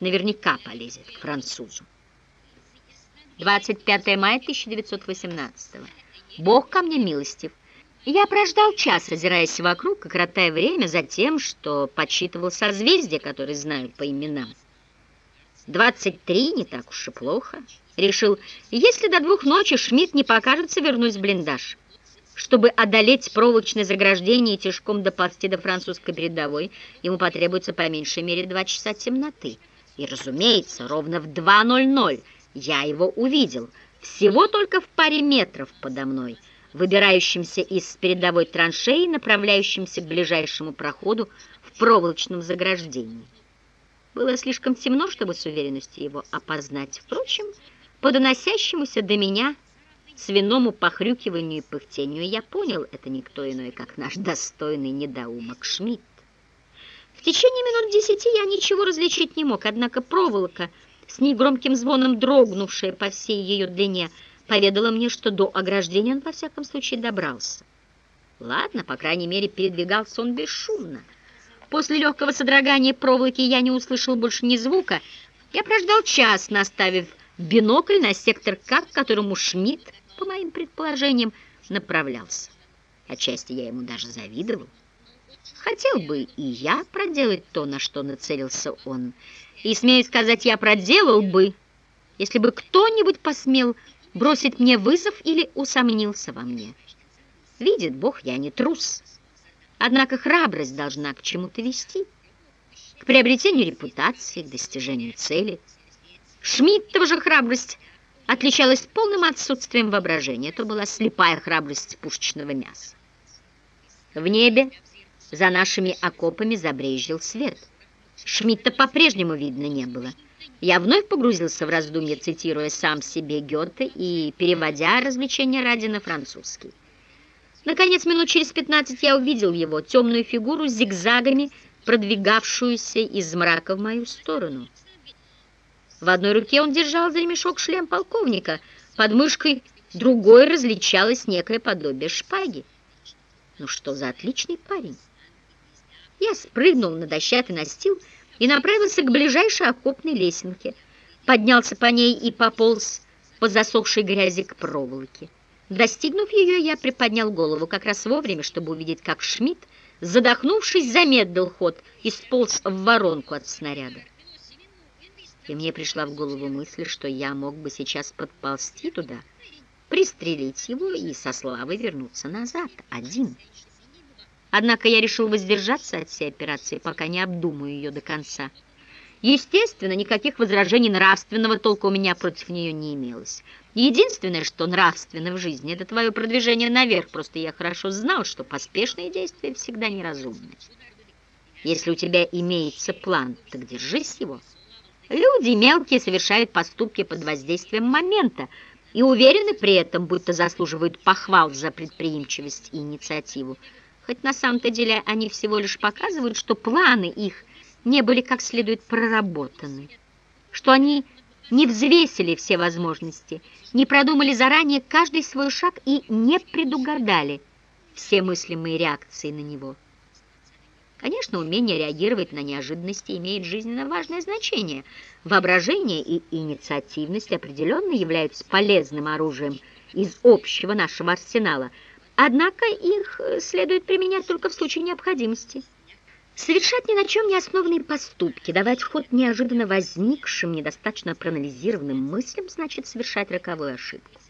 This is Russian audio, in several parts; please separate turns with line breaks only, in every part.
наверняка полезет к французу. 25 мая 1918 Бог ко мне милостив. Я прождал час, озираясь вокруг и коротая время за тем, что подсчитывал созвездия, которые знаю по именам. 23 не так уж и плохо. Решил, если до двух ночи Шмидт не покажется, вернусь в блиндаж. Чтобы одолеть проволочное заграждение и тяжком доползти до французской передовой, ему потребуется по меньшей мере два часа темноты. И, разумеется, ровно в 2.00 я его увидел, всего только в паре метров подо мной, выбирающимся из передовой траншеи, направляющимся к ближайшему проходу в проволочном заграждении. Было слишком темно, чтобы с уверенностью его опознать. Впрочем, по доносящемуся до меня свиному похрюкиванию и пыхтению я понял, это никто иной, как наш достойный недоумок Шмидт. В течение минут десяти я ничего различить не мог, однако проволока — с негромким звоном дрогнувшая по всей ее длине, поведала мне, что до ограждения он во всяком случае добрался. Ладно, по крайней мере, передвигался он бесшумно. После легкого содрогания проволоки я не услышал больше ни звука. Я прождал час, наставив бинокль на сектор К, к которому Шмидт, по моим предположениям, направлялся. Отчасти я ему даже завидовал. Хотел бы и я проделать то, на что нацелился он, — и, смею сказать, я проделал бы, если бы кто-нибудь посмел бросить мне вызов или усомнился во мне. Видит Бог, я не трус. Однако храбрость должна к чему-то вести, к приобретению репутации, к достижению цели. Шмидтова же храбрость отличалась полным отсутствием воображения. Это была слепая храбрость пушечного мяса. В небе за нашими окопами забрежил свет — Шмидта по-прежнему видно не было. Я вновь погрузился в раздумье, цитируя сам себе Гёте и переводя развлечения ради на французский. Наконец, минут через пятнадцать я увидел его, темную фигуру с зигзагами, продвигавшуюся из мрака в мою сторону. В одной руке он держал за ремешок шлем полковника, под мышкой другой различалось некое подобие шпаги. Ну что за отличный парень! Я спрыгнул на дощатый настил и направился к ближайшей окопной лесенке. Поднялся по ней и пополз по засохшей грязи к проволоке. Достигнув ее, я приподнял голову как раз вовремя, чтобы увидеть, как Шмидт, задохнувшись, замедлил ход и сполз в воронку от снаряда. И мне пришла в голову мысль, что я мог бы сейчас подползти туда, пристрелить его и со славой вернуться назад, один. Однако я решил воздержаться от всей операции, пока не обдумаю ее до конца. Естественно, никаких возражений нравственного толка у меня против нее не имелось. Единственное, что нравственно в жизни, это твое продвижение наверх, просто я хорошо знал, что поспешные действия всегда неразумны. Если у тебя имеется план, так держись его. Люди мелкие совершают поступки под воздействием момента и уверены при этом, будто заслуживают похвал за предприимчивость и инициативу хоть на самом-то деле они всего лишь показывают, что планы их не были как следует проработаны, что они не взвесили все возможности, не продумали заранее каждый свой шаг и не предугадали все мыслимые реакции на него. Конечно, умение реагировать на неожиданности имеет жизненно важное значение. Воображение и инициативность определенно являются полезным оружием из общего нашего арсенала – Однако их э, следует применять только в случае необходимости. Совершать ни на чем не основанные поступки, давать ход неожиданно возникшим, недостаточно проанализированным мыслям, значит совершать роковую ошибку.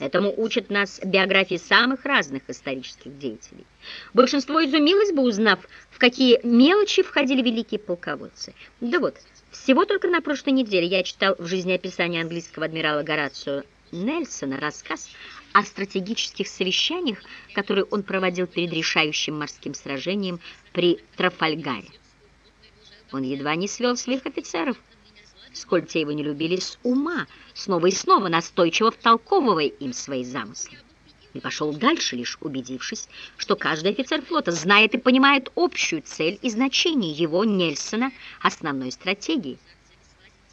Этому учат нас биографии самых разных исторических деятелей. Большинство изумилось бы, узнав, в какие мелочи входили великие полководцы. Да вот, всего только на прошлой неделе я читал в жизнеописании английского адмирала Горацио Нельсона рассказ о стратегических совещаниях, которые он проводил перед решающим морским сражением при Трафальгаре. Он едва не свел своих офицеров, сколь те его не любили с ума, снова и снова настойчиво втолковывая им свои замыслы. И пошел дальше, лишь убедившись, что каждый офицер флота знает и понимает общую цель и значение его, Нельсона, основной стратегии –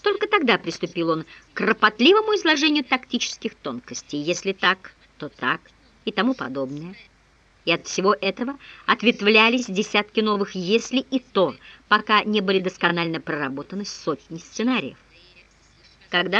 только тогда приступил он к кропотливому изложению тактических тонкостей. Если так, то так и тому подобное. И от всего этого ответвлялись десятки новых «если» и «то», пока не были досконально проработаны сотни сценариев. Когда